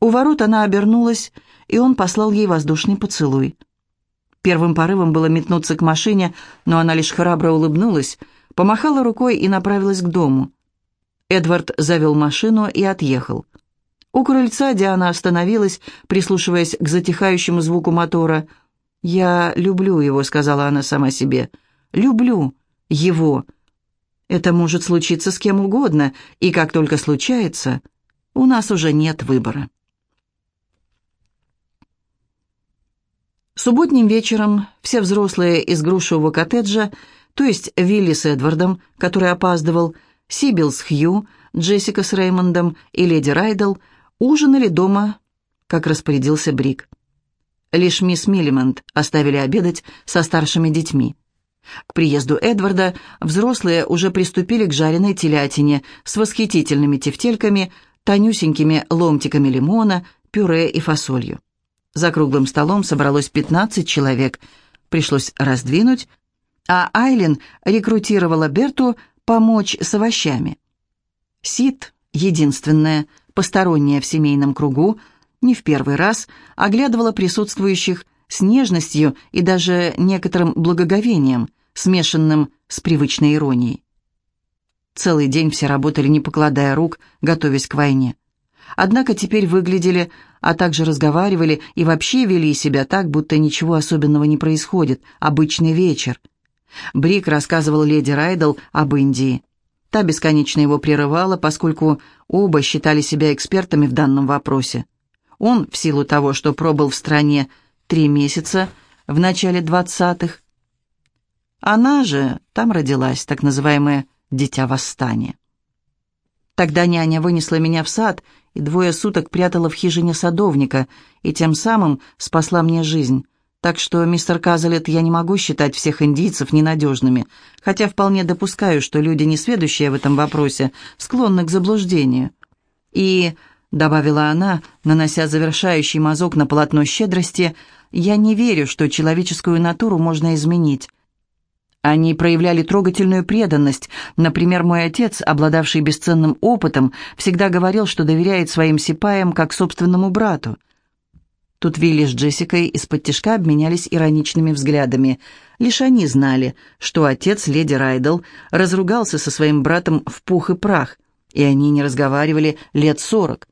У ворот она обернулась, и он послал ей воздушный поцелуй. Первым порывом было метнуться к машине, но она лишь храбро улыбнулась, помахала рукой и направилась к дому. Эдвард завел машину и отъехал. У крыльца Диана остановилась, прислушиваясь к затихающему звуку мотора. «Я люблю его», — сказала она сама себе. «Люблю его». Это может случиться с кем угодно, и как только случается, у нас уже нет выбора. Субботним вечером все взрослые из грушевого коттеджа, то есть Вилли с Эдвардом, который опаздывал, Сибил с Хью, Джессика с Реймондом и леди Райдл, ужинали дома, как распорядился Брик. Лишь мисс Миллимонт оставили обедать со старшими детьми. К приезду Эдварда взрослые уже приступили к жареной телятине с восхитительными тефтельками, тонюсенькими ломтиками лимона, пюре и фасолью. За круглым столом собралось 15 человек. Пришлось раздвинуть, а Айлин рекрутировала Берту помочь с овощами. Сид, единственная, посторонняя в семейном кругу, не в первый раз оглядывала присутствующих с нежностью и даже некоторым благоговением, смешанным с привычной иронией. Целый день все работали, не покладая рук, готовясь к войне. Однако теперь выглядели, а также разговаривали и вообще вели себя так, будто ничего особенного не происходит, обычный вечер. Брик рассказывал леди Райдл об Индии. Та бесконечно его прерывала, поскольку оба считали себя экспертами в данном вопросе. Он, в силу того, что пробыл в стране три месяца в начале двадцатых, она же там родилась, так называемое «дитя восстания». Тогда няня вынесла меня в сад и двое суток прятала в хижине садовника, и тем самым спасла мне жизнь. Так что, мистер Казалет, я не могу считать всех индийцев ненадежными, хотя вполне допускаю, что люди, несведущие в этом вопросе, склонны к заблуждению. И, — добавила она, нанося завершающий мазок на полотно щедрости, — я не верю, что человеческую натуру можно изменить. Они проявляли трогательную преданность. Например, мой отец, обладавший бесценным опытом, всегда говорил, что доверяет своим сипаям как собственному брату — Тут Вилли с Джессикой из-под тишка обменялись ироничными взглядами. Лишь они знали, что отец леди Райдл разругался со своим братом в пух и прах, и они не разговаривали лет сорок.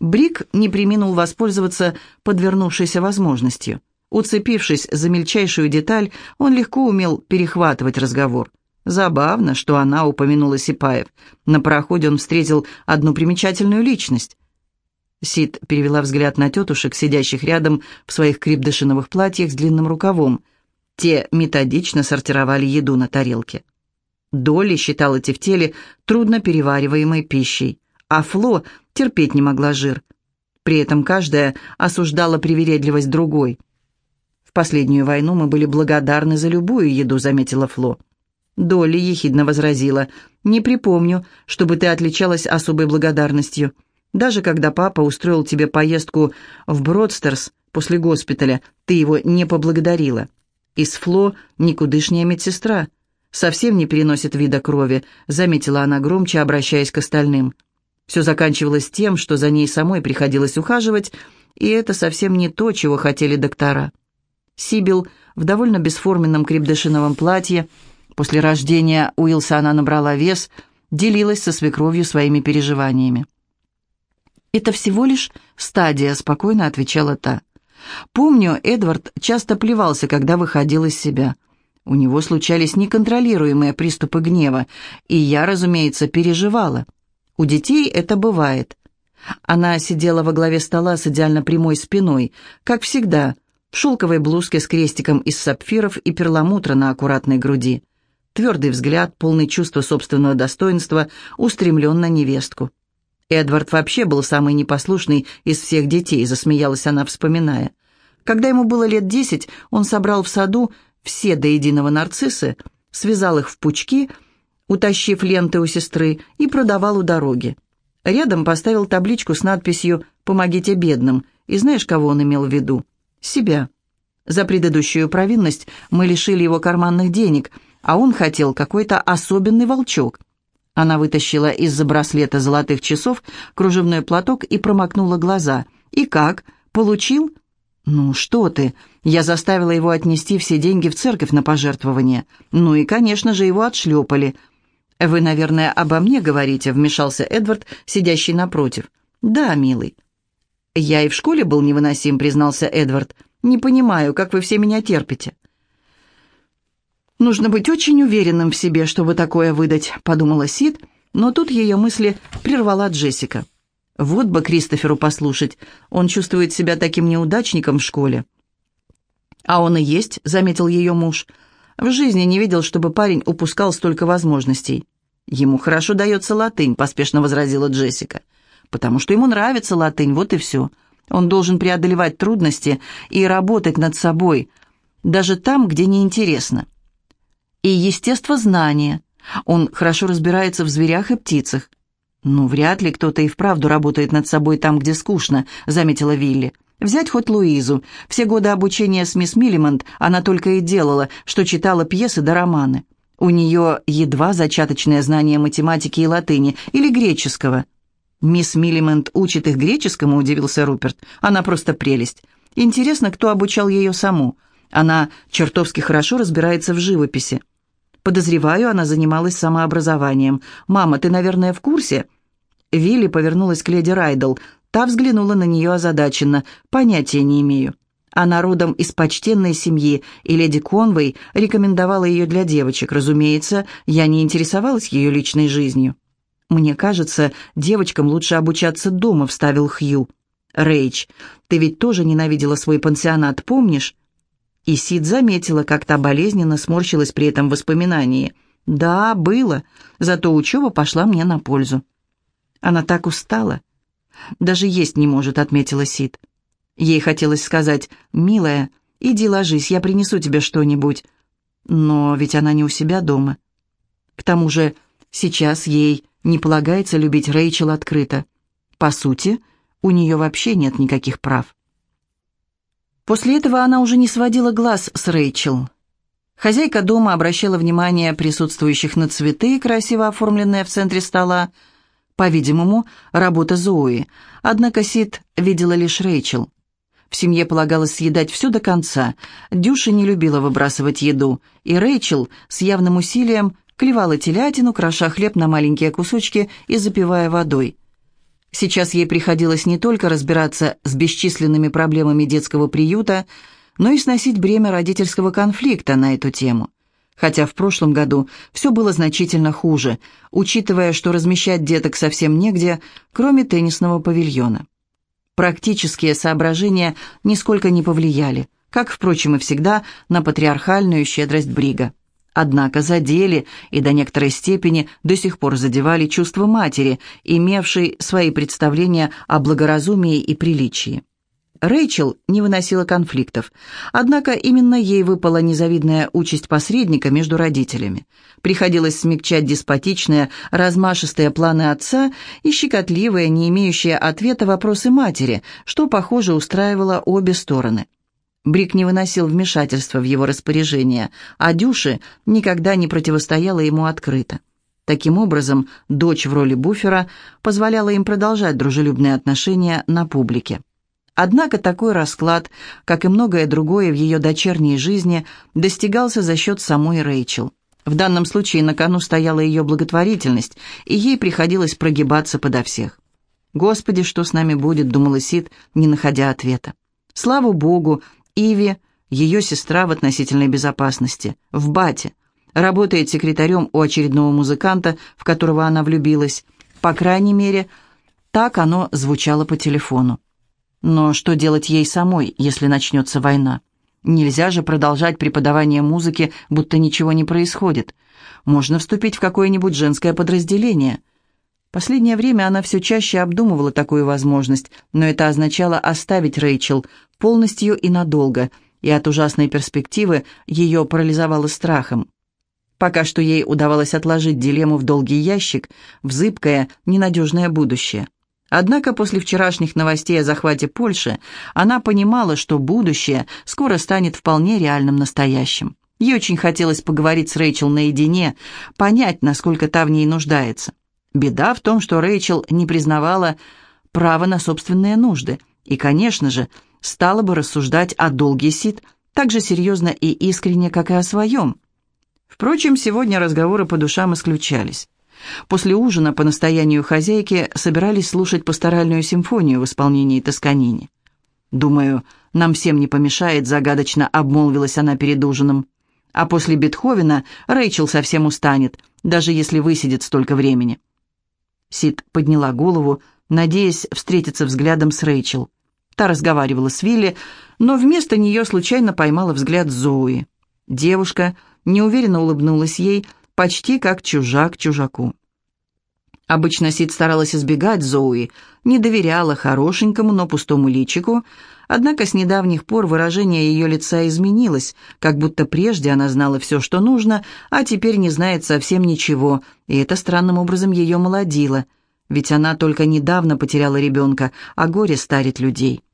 Брик не приминул воспользоваться подвернувшейся возможностью. Уцепившись за мельчайшую деталь, он легко умел перехватывать разговор. Забавно, что она упомянула Сипаев. На пароходе он встретил одну примечательную личность. Сид перевела взгляд на тетушек, сидящих рядом в своих крепдышиновых платьях с длинным рукавом. Те методично сортировали еду на тарелке. Долли считала тефтели трудно перевариваемой пищей, а Фло терпеть не могла жир. При этом каждая осуждала привередливость другой. «В последнюю войну мы были благодарны за любую еду», — заметила Фло. Долли ехидно возразила. «Не припомню, чтобы ты отличалась особой благодарностью». Даже когда папа устроил тебе поездку в Бродстерс после госпиталя, ты его не поблагодарила. Из Фло никудышняя медсестра. Совсем не переносит вида крови, заметила она громче, обращаясь к остальным. Все заканчивалось тем, что за ней самой приходилось ухаживать, и это совсем не то, чего хотели доктора. Сибил в довольно бесформенном крепдышиновом платье, после рождения Уилса она набрала вес, делилась со свекровью своими переживаниями. «Это всего лишь стадия», — спокойно отвечала та. «Помню, Эдвард часто плевался, когда выходил из себя. У него случались неконтролируемые приступы гнева, и я, разумеется, переживала. У детей это бывает». Она сидела во главе стола с идеально прямой спиной, как всегда, в шелковой блузке с крестиком из сапфиров и перламутра на аккуратной груди. Твердый взгляд, полный чувства собственного достоинства, устремлен на невестку. Эдвард вообще был самый непослушный из всех детей, засмеялась она, вспоминая. Когда ему было лет десять, он собрал в саду все до единого нарциссы, связал их в пучки, утащив ленты у сестры, и продавал у дороги. Рядом поставил табличку с надписью «Помогите бедным», и знаешь, кого он имел в виду? Себя. За предыдущую провинность мы лишили его карманных денег, а он хотел какой-то особенный волчок. Она вытащила из-за браслета золотых часов кружевной платок и промокнула глаза. «И как? Получил?» «Ну что ты? Я заставила его отнести все деньги в церковь на пожертвование. Ну и, конечно же, его отшлепали». «Вы, наверное, обо мне говорите», — вмешался Эдвард, сидящий напротив. «Да, милый». «Я и в школе был невыносим», — признался Эдвард. «Не понимаю, как вы все меня терпите». «Нужно быть очень уверенным в себе, чтобы такое выдать», — подумала Сид, но тут ее мысли прервала Джессика. «Вот бы Кристоферу послушать, он чувствует себя таким неудачником в школе». «А он и есть», — заметил ее муж. «В жизни не видел, чтобы парень упускал столько возможностей». «Ему хорошо дается латынь», — поспешно возразила Джессика. «Потому что ему нравится латынь, вот и все. Он должен преодолевать трудности и работать над собой, даже там, где неинтересно. И естествознание. Он хорошо разбирается в зверях и птицах. «Ну, вряд ли кто-то и вправду работает над собой там, где скучно», — заметила Вилли. «Взять хоть Луизу. Все годы обучения с мисс Миллимонт она только и делала, что читала пьесы да романы. У нее едва зачаточное знание математики и латыни, или греческого». «Мисс Миллимонт учит их греческому», — удивился Руперт. «Она просто прелесть. Интересно, кто обучал ее саму. Она чертовски хорошо разбирается в живописи». Подозреваю, она занималась самообразованием. «Мама, ты, наверное, в курсе?» Вилли повернулась к леди Райдл. Та взглянула на нее озадаченно. «Понятия не имею». Она родом из почтенной семьи, и леди Конвей рекомендовала ее для девочек. Разумеется, я не интересовалась ее личной жизнью. «Мне кажется, девочкам лучше обучаться дома», — вставил Хью. «Рэйч, ты ведь тоже ненавидела свой пансионат, помнишь?» И Сид заметила, как та болезненно сморщилась при этом воспоминании. «Да, было, зато учеба пошла мне на пользу». Она так устала. «Даже есть не может», — отметила Сид. Ей хотелось сказать, «Милая, иди ложись, я принесу тебе что-нибудь». Но ведь она не у себя дома. К тому же сейчас ей не полагается любить Рэйчел открыто. По сути, у нее вообще нет никаких прав. После этого она уже не сводила глаз с Рэйчел. Хозяйка дома обращала внимание присутствующих на цветы, красиво оформленные в центре стола. По-видимому, работа Зои. Однако Сид видела лишь Рэйчел. В семье полагалось съедать все до конца. Дюша не любила выбрасывать еду, и Рэйчел с явным усилием клевала телятину, кроша хлеб на маленькие кусочки и запивая водой. Сейчас ей приходилось не только разбираться с бесчисленными проблемами детского приюта, но и сносить бремя родительского конфликта на эту тему. Хотя в прошлом году все было значительно хуже, учитывая, что размещать деток совсем негде, кроме теннисного павильона. Практические соображения нисколько не повлияли, как, впрочем, и всегда, на патриархальную щедрость Брига. Однако задели и до некоторой степени до сих пор задевали чувства матери, имевшей свои представления о благоразумии и приличии. Рэйчел не выносила конфликтов, однако именно ей выпала незавидная участь посредника между родителями. Приходилось смягчать деспотичные, размашистые планы отца и щекотливые, не имеющие ответа вопросы матери, что, похоже, устраивало обе стороны. Брик не выносил вмешательства в его распоряжение, а Дюше никогда не противостояла ему открыто. Таким образом, дочь в роли буфера позволяла им продолжать дружелюбные отношения на публике. Однако такой расклад, как и многое другое в ее дочерней жизни, достигался за счет самой Рэйчел. В данном случае на кону стояла ее благотворительность, и ей приходилось прогибаться подо всех. «Господи, что с нами будет?» — думала Сид, не находя ответа. Слава Богу, Иви, ее сестра в относительной безопасности, в Бате, работает секретарем у очередного музыканта, в которого она влюбилась. По крайней мере, так оно звучало по телефону. Но что делать ей самой, если начнется война? Нельзя же продолжать преподавание музыки, будто ничего не происходит. Можно вступить в какое-нибудь женское подразделение. Последнее время она все чаще обдумывала такую возможность, но это означало оставить Рэйчел полностью и надолго, и от ужасной перспективы ее парализовало страхом. Пока что ей удавалось отложить дилемму в долгий ящик, в зыбкое, ненадежное будущее. Однако после вчерашних новостей о захвате Польши она понимала, что будущее скоро станет вполне реальным настоящим. Ей очень хотелось поговорить с Рэйчел наедине, понять, насколько та в ней нуждается. Беда в том, что Рэйчел не признавала право на собственные нужды и, конечно же, стала бы рассуждать о долге Сид так же серьезно и искренне, как и о своем. Впрочем, сегодня разговоры по душам исключались. После ужина по настоянию хозяйки собирались слушать пасторальную симфонию в исполнении Тосканини. «Думаю, нам всем не помешает», — загадочно обмолвилась она перед ужином. «А после Бетховена Рэйчел совсем устанет, даже если высидит столько времени». Сид подняла голову, надеясь встретиться взглядом с Рэйчел. Та разговаривала с Вилли, но вместо нее случайно поймала взгляд Зои. Девушка неуверенно улыбнулась ей, почти как чужак чужаку. Обычно Сид старалась избегать Зои, не доверяла хорошенькому, но пустому личику, однако с недавних пор выражение ее лица изменилось, как будто прежде она знала все, что нужно, а теперь не знает совсем ничего, и это странным образом ее молодило, ведь она только недавно потеряла ребенка, а горе старит людей.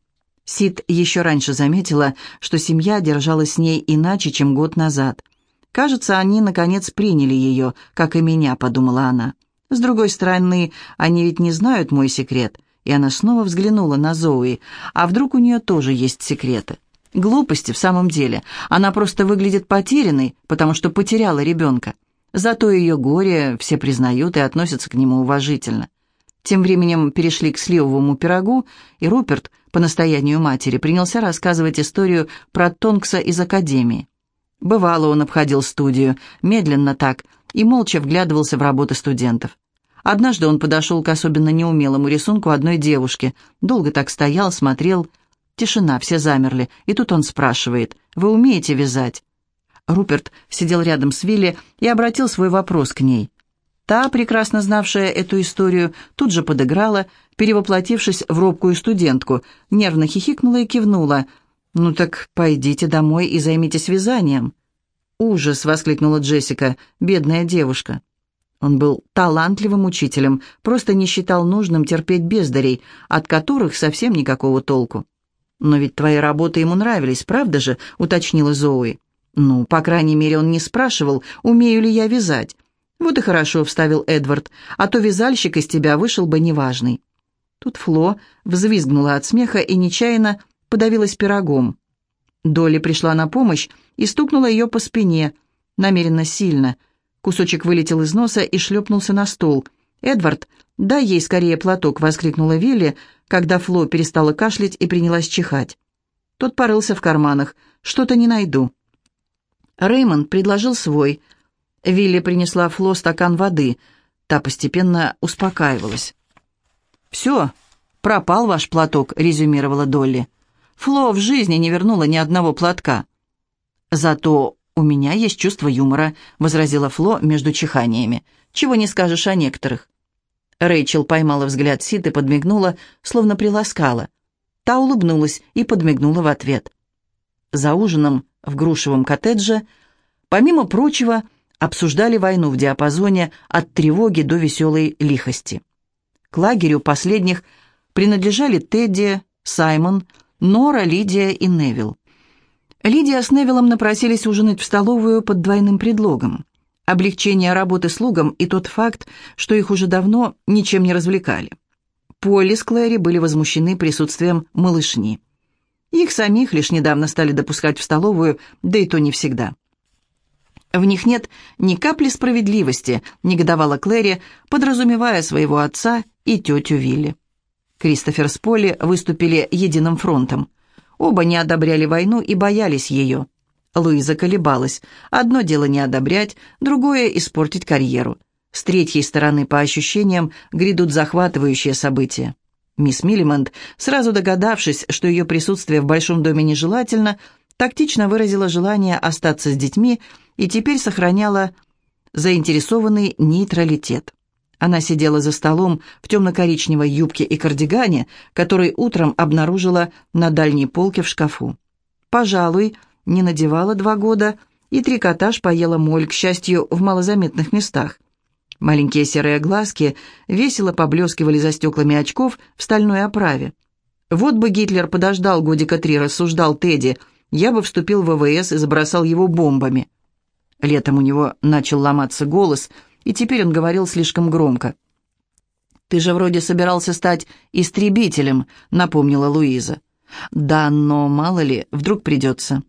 Сид еще раньше заметила, что семья держалась с ней иначе, чем год назад. «Кажется, они, наконец, приняли ее, как и меня», — подумала она. С другой стороны, они ведь не знают мой секрет. И она снова взглянула на Зои. А вдруг у нее тоже есть секреты? Глупости в самом деле. Она просто выглядит потерянной, потому что потеряла ребенка. Зато ее горе все признают и относятся к нему уважительно. Тем временем перешли к сливовому пирогу, и Руперт, по настоянию матери, принялся рассказывать историю про Тонкса из академии. Бывало, он обходил студию, медленно так, и молча вглядывался в работы студентов. Однажды он подошел к особенно неумелому рисунку одной девушки, долго так стоял, смотрел. Тишина, все замерли, и тут он спрашивает, «Вы умеете вязать?» Руперт сидел рядом с Вилли и обратил свой вопрос к ней. Та, прекрасно знавшая эту историю, тут же подыграла, перевоплотившись в робкую студентку, нервно хихикнула и кивнула. «Ну так пойдите домой и займитесь вязанием». «Ужас!» — воскликнула Джессика, бедная девушка. Он был талантливым учителем, просто не считал нужным терпеть бездарей, от которых совсем никакого толку. «Но ведь твои работы ему нравились, правда же?» — уточнила Зои. «Ну, по крайней мере, он не спрашивал, умею ли я вязать». «Вот и хорошо», — вставил Эдвард, «а то вязальщик из тебя вышел бы неважный». Тут Фло взвизгнула от смеха и нечаянно подавилась пирогом. Долли пришла на помощь и стукнула ее по спине, намеренно сильно. Кусочек вылетел из носа и шлепнулся на стол. «Эдвард, дай ей скорее платок!» — воскликнула Вилли, когда Фло перестала кашлять и принялась чихать. Тот порылся в карманах. «Что-то не найду». Реймонд предложил свой. Вилли принесла Фло стакан воды. Та постепенно успокаивалась. «Все, пропал ваш платок», — резюмировала Долли. Фло в жизни не вернула ни одного платка. Зато у меня есть чувство юмора, возразила Фло между чиханиями. Чего не скажешь о некоторых. Рэйчел поймала взгляд Сид и подмигнула, словно приласкала. Та улыбнулась и подмигнула в ответ. За ужином в грушевом коттедже, помимо прочего, обсуждали войну в диапазоне от тревоги до веселой лихости. К лагерю последних принадлежали Тедди, Саймон, Нора, Лидия и Невил. Лидия с Невилом напросились ужинать в столовую под двойным предлогом. Облегчение работы слугам и тот факт, что их уже давно ничем не развлекали. Полли с Клэри были возмущены присутствием малышни. Их самих лишь недавно стали допускать в столовую, да и то не всегда. В них нет ни капли справедливости, негодовала Клэри, подразумевая своего отца и тетю Вилли. Кристофер с Полли выступили единым фронтом. Оба не одобряли войну и боялись ее. Луиза колебалась. Одно дело не одобрять, другое — испортить карьеру. С третьей стороны, по ощущениям, грядут захватывающие события. Мисс Миллимонт, сразу догадавшись, что ее присутствие в большом доме нежелательно, тактично выразила желание остаться с детьми и теперь сохраняла заинтересованный нейтралитет. Она сидела за столом в темно-коричневой юбке и кардигане, который утром обнаружила на дальней полке в шкафу. Пожалуй, не надевала два года, и трикотаж поела моль, к счастью, в малозаметных местах. Маленькие серые глазки весело поблескивали за стеклами очков в стальной оправе. «Вот бы Гитлер подождал годика три», — рассуждал Тедди, — «я бы вступил в ВВС и забросал его бомбами». Летом у него начал ломаться голос, и теперь он говорил слишком громко. «Ты же вроде собирался стать истребителем», — напомнила Луиза. «Да, но мало ли, вдруг придется».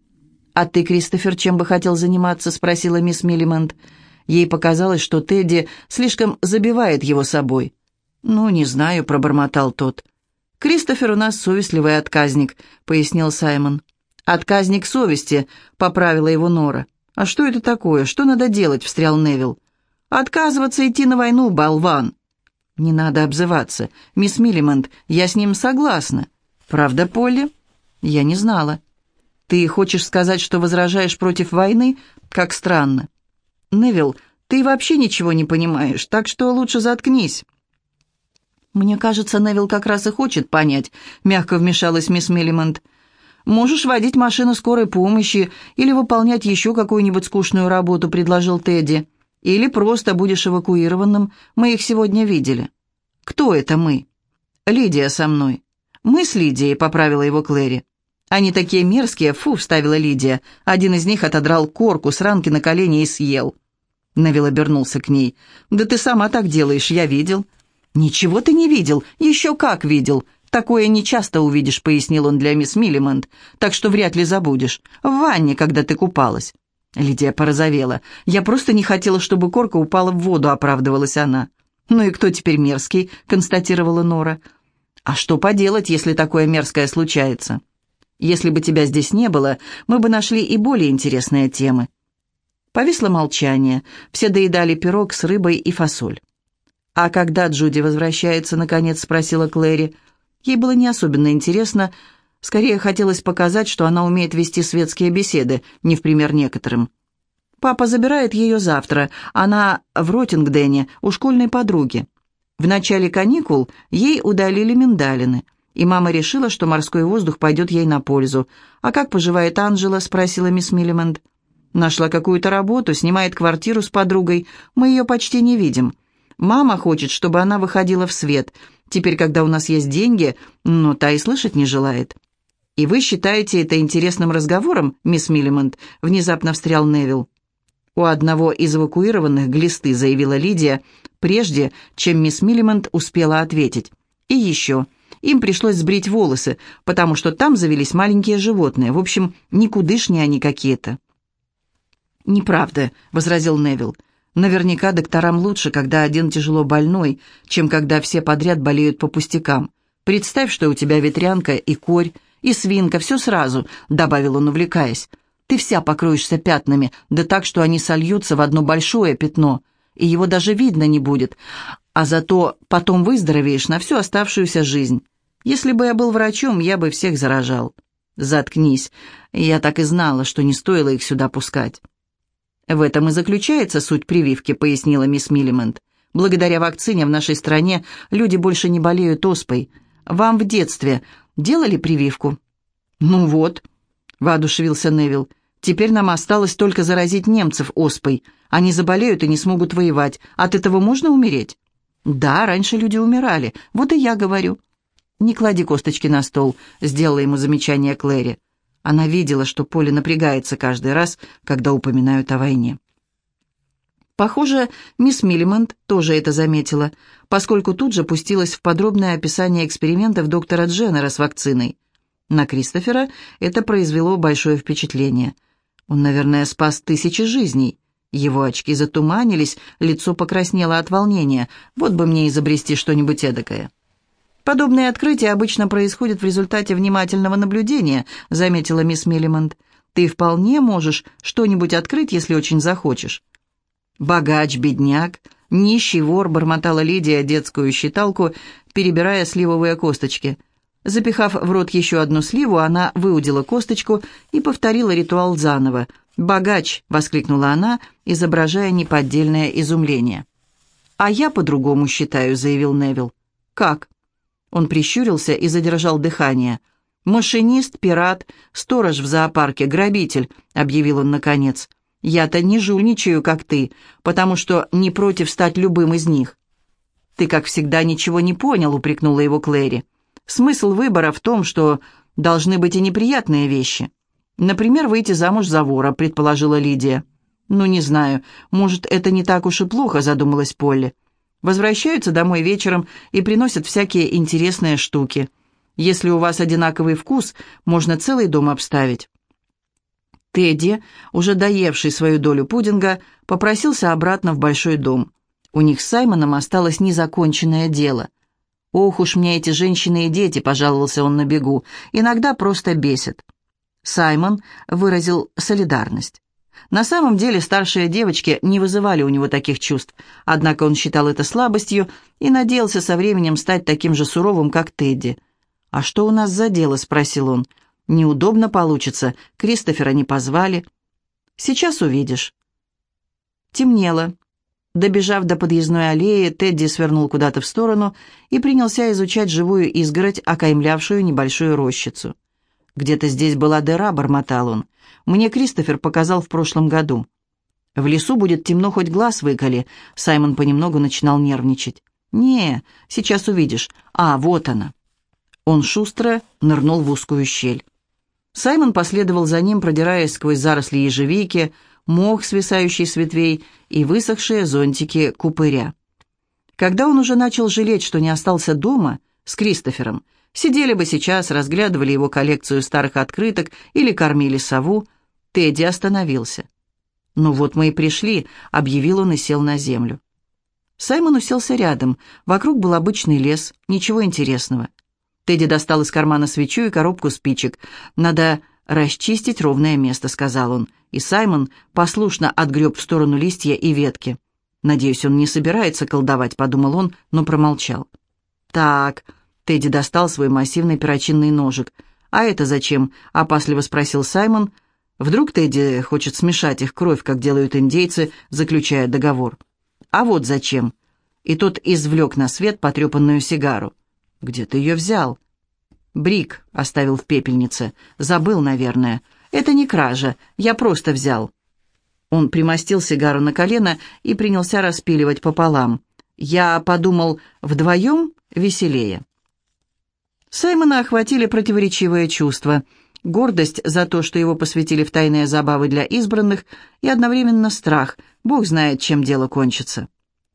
«А ты, Кристофер, чем бы хотел заниматься?» — спросила мисс Миллимент. Ей показалось, что Тедди слишком забивает его собой. «Ну, не знаю», — пробормотал тот. «Кристофер у нас совестливый отказник», — пояснил Саймон. «Отказник совести», — поправила его Нора. «А что это такое? Что надо делать?» — встрял Невил. «Отказываться идти на войну, болван!» «Не надо обзываться. Мисс Миллимонт, я с ним согласна». «Правда, Полли?» «Я не знала». «Ты хочешь сказать, что возражаешь против войны? Как странно». «Невил, ты вообще ничего не понимаешь, так что лучше заткнись». «Мне кажется, Невил как раз и хочет понять», — мягко вмешалась мисс Миллимонт. «Можешь водить машину скорой помощи или выполнять еще какую-нибудь скучную работу», — предложил Тедди. Или просто будешь эвакуированным. Мы их сегодня видели». «Кто это мы?» «Лидия со мной». «Мы с Лидией», — поправила его Клэри. «Они такие мерзкие, фу», — вставила Лидия. Один из них отодрал корку с ранки на колени и съел. Невил обернулся к ней. «Да ты сама так делаешь, я видел». «Ничего ты не видел, еще как видел. Такое не часто увидишь», — пояснил он для мисс Миллимонт. «Так что вряд ли забудешь. В ванне, когда ты купалась». Лидия порозовела. «Я просто не хотела, чтобы корка упала в воду», — оправдывалась она. «Ну и кто теперь мерзкий?» — констатировала Нора. «А что поделать, если такое мерзкое случается? Если бы тебя здесь не было, мы бы нашли и более интересные темы». Повисло молчание. Все доедали пирог с рыбой и фасоль. «А когда Джуди возвращается, наконец?» — спросила Клэри. Ей было не особенно интересно, — Скорее хотелось показать, что она умеет вести светские беседы, не в пример некоторым. Папа забирает ее завтра. Она в Ротингдене у школьной подруги. В начале каникул ей удалили миндалины, и мама решила, что морской воздух пойдет ей на пользу. «А как поживает Анжела?» — спросила мисс Миллимонт. «Нашла какую-то работу, снимает квартиру с подругой. Мы ее почти не видим. Мама хочет, чтобы она выходила в свет. Теперь, когда у нас есть деньги, но та и слышать не желает». «И вы считаете это интересным разговором, мисс Миллимонт?» — внезапно встрял Невилл. «У одного из эвакуированных глисты», — заявила Лидия, прежде чем мисс Миллимонт успела ответить. «И еще. Им пришлось сбрить волосы, потому что там завелись маленькие животные. В общем, никудышние они какие-то». «Неправда», — возразил Невилл. «Наверняка докторам лучше, когда один тяжело больной, чем когда все подряд болеют по пустякам. Представь, что у тебя ветрянка и корь, и свинка, все сразу», — добавил он, увлекаясь. «Ты вся покроешься пятнами, да так, что они сольются в одно большое пятно, и его даже видно не будет, а зато потом выздоровеешь на всю оставшуюся жизнь. Если бы я был врачом, я бы всех заражал». «Заткнись. Я так и знала, что не стоило их сюда пускать». «В этом и заключается суть прививки», — пояснила мисс Миллимент. «Благодаря вакцине в нашей стране люди больше не болеют оспой. Вам в детстве делали прививку?» «Ну вот», — воодушевился Невил. «Теперь нам осталось только заразить немцев оспой. Они заболеют и не смогут воевать. От этого можно умереть?» «Да, раньше люди умирали. Вот и я говорю». «Не клади косточки на стол», — сделала ему замечание Клэри. Она видела, что Поле напрягается каждый раз, когда упоминают о войне. Похоже, мисс Миллимонт тоже это заметила, поскольку тут же пустилась в подробное описание экспериментов доктора Дженнера с вакциной. На Кристофера это произвело большое впечатление. Он, наверное, спас тысячи жизней. Его очки затуманились, лицо покраснело от волнения. Вот бы мне изобрести что-нибудь эдакое. «Подобные открытия обычно происходят в результате внимательного наблюдения», заметила мисс Миллимонт. «Ты вполне можешь что-нибудь открыть, если очень захочешь. «Богач, бедняк, нищий вор», — бормотала Лидия детскую считалку, перебирая сливовые косточки. Запихав в рот еще одну сливу, она выудила косточку и повторила ритуал заново. «Богач!» — воскликнула она, изображая неподдельное изумление. «А я по-другому считаю», — заявил Невил. «Как?» Он прищурился и задержал дыхание. «Машинист, пират, сторож в зоопарке, грабитель», — объявил он наконец. Я-то не жульничаю, как ты, потому что не против стать любым из них». «Ты, как всегда, ничего не понял», — упрекнула его Клэри. «Смысл выбора в том, что должны быть и неприятные вещи. Например, выйти замуж за вора», — предположила Лидия. «Ну, не знаю, может, это не так уж и плохо», — задумалась Полли. «Возвращаются домой вечером и приносят всякие интересные штуки. Если у вас одинаковый вкус, можно целый дом обставить». Тедди, уже доевший свою долю пудинга, попросился обратно в большой дом. У них с Саймоном осталось незаконченное дело. «Ох уж мне эти женщины и дети», — пожаловался он на бегу, — «иногда просто бесит». Саймон выразил солидарность. На самом деле старшие девочки не вызывали у него таких чувств, однако он считал это слабостью и надеялся со временем стать таким же суровым, как Тедди. «А что у нас за дело?» — спросил он. Неудобно получится. Кристофера не позвали. Сейчас увидишь. Темнело. Добежав до подъездной аллеи, Тедди свернул куда-то в сторону и принялся изучать живую изгородь, окаймлявшую небольшую рощицу. «Где-то здесь была дыра», — бормотал он. «Мне Кристофер показал в прошлом году». «В лесу будет темно, хоть глаз выколи», — Саймон понемногу начинал нервничать. «Не, сейчас увидишь. А, вот она». Он шустро нырнул в узкую щель. Саймон последовал за ним, продираясь сквозь заросли ежевики, мох, свисающий с ветвей, и высохшие зонтики купыря. Когда он уже начал жалеть, что не остался дома с Кристофером, сидели бы сейчас, разглядывали его коллекцию старых открыток или кормили сову, Тедди остановился. «Ну вот мы и пришли», — объявил он и сел на землю. Саймон уселся рядом. Вокруг был обычный лес, ничего интересного. Тедди достал из кармана свечу и коробку спичек. «Надо расчистить ровное место», — сказал он. И Саймон послушно отгреб в сторону листья и ветки. «Надеюсь, он не собирается колдовать», — подумал он, но промолчал. «Так», — Тедди достал свой массивный перочинный ножик. «А это зачем?» — опасливо спросил Саймон. «Вдруг Тедди хочет смешать их кровь, как делают индейцы, заключая договор?» «А вот зачем?» И тот извлек на свет потрепанную сигару. «Где ты ее взял?» «Брик оставил в пепельнице. Забыл, наверное. Это не кража. Я просто взял». Он примостил сигару на колено и принялся распиливать пополам. Я подумал, вдвоем веселее. Саймона охватили противоречивые чувства. Гордость за то, что его посвятили в тайные забавы для избранных, и одновременно страх. Бог знает, чем дело кончится.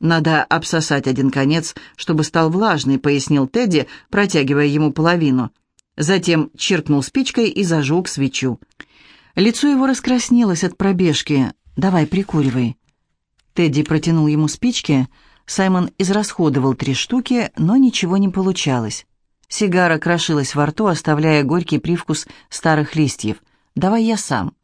«Надо обсосать один конец, чтобы стал влажный», — пояснил Тедди, протягивая ему половину. Затем чиркнул спичкой и зажег свечу. Лицо его раскраснелось от пробежки. «Давай, прикуривай». Тедди протянул ему спички. Саймон израсходовал три штуки, но ничего не получалось. Сигара крошилась во рту, оставляя горький привкус старых листьев. «Давай я сам».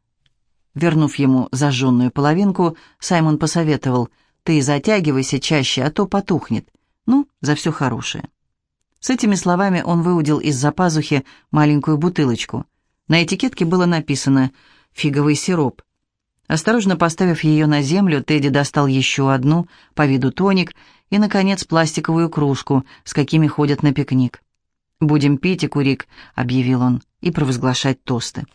Вернув ему зажженную половинку, Саймон посоветовал — ты затягивайся чаще, а то потухнет. Ну, за все хорошее». С этими словами он выудил из-за пазухи маленькую бутылочку. На этикетке было написано «фиговый сироп». Осторожно поставив ее на землю, Тедди достал еще одну, по виду тоник, и, наконец, пластиковую кружку, с какими ходят на пикник. «Будем пить и курик», — объявил он, — «и провозглашать тосты».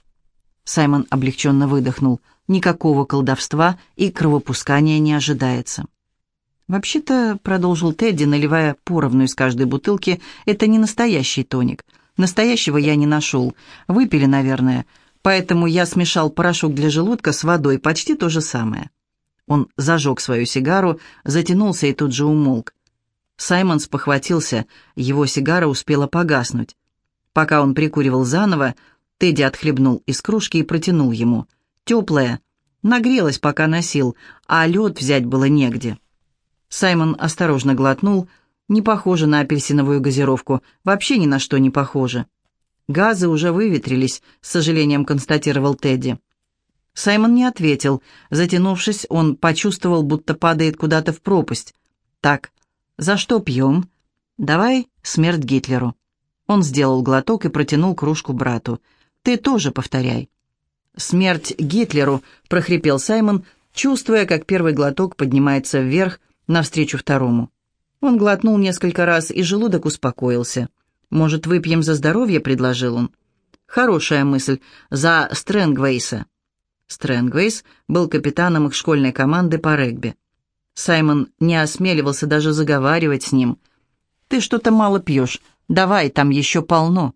Саймон облегченно выдохнул. Никакого колдовства и кровопускания не ожидается. «Вообще-то», — продолжил Тедди, наливая поровну из каждой бутылки, — «это не настоящий тоник. Настоящего я не нашел. Выпили, наверное. Поэтому я смешал порошок для желудка с водой, почти то же самое». Он зажег свою сигару, затянулся и тут же умолк. Саймон спохватился, его сигара успела погаснуть. Пока он прикуривал заново, Тедди отхлебнул из кружки и протянул ему. «Теплая. Нагрелась, пока носил, а лед взять было негде». Саймон осторожно глотнул. «Не похоже на апельсиновую газировку. Вообще ни на что не похоже». «Газы уже выветрились», — с сожалением констатировал Тедди. Саймон не ответил. Затянувшись, он почувствовал, будто падает куда-то в пропасть. «Так, за что пьем?» «Давай смерть Гитлеру». Он сделал глоток и протянул кружку брату. Ты тоже повторяй». «Смерть Гитлеру!» — прохрипел Саймон, чувствуя, как первый глоток поднимается вверх, навстречу второму. Он глотнул несколько раз, и желудок успокоился. «Может, выпьем за здоровье?» — предложил он. «Хорошая мысль. За Стрэнгвейса». Стрэнгвейс был капитаном их школьной команды по регби. Саймон не осмеливался даже заговаривать с ним. «Ты что-то мало пьешь. Давай, там еще полно».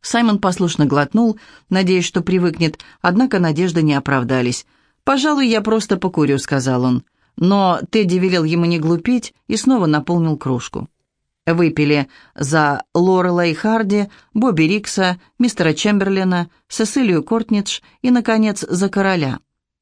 Саймон послушно глотнул, надеясь, что привыкнет, однако надежды не оправдались. «Пожалуй, я просто покурю», — сказал он. Но Тедди велел ему не глупить и снова наполнил кружку. Выпили за Лорелей Харди, Бобби Рикса, мистера Чемберлина, Сесилию Кортнидж и, наконец, за короля.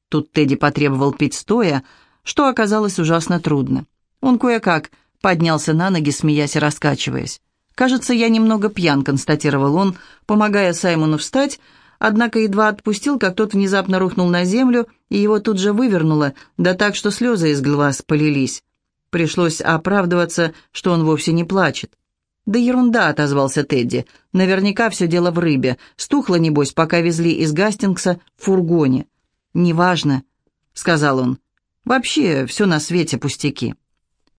Тут Тедди потребовал пить стоя, что оказалось ужасно трудно. Он кое-как поднялся на ноги, смеясь и раскачиваясь. «Кажется, я немного пьян», — констатировал он, помогая Саймону встать, однако едва отпустил, как тот внезапно рухнул на землю, и его тут же вывернуло, да так, что слезы из глаз полились. Пришлось оправдываться, что он вовсе не плачет. «Да ерунда», — отозвался Тедди. «Наверняка все дело в рыбе. Стухло, небось, пока везли из Гастингса в фургоне». «Неважно», — сказал он. «Вообще, все на свете пустяки».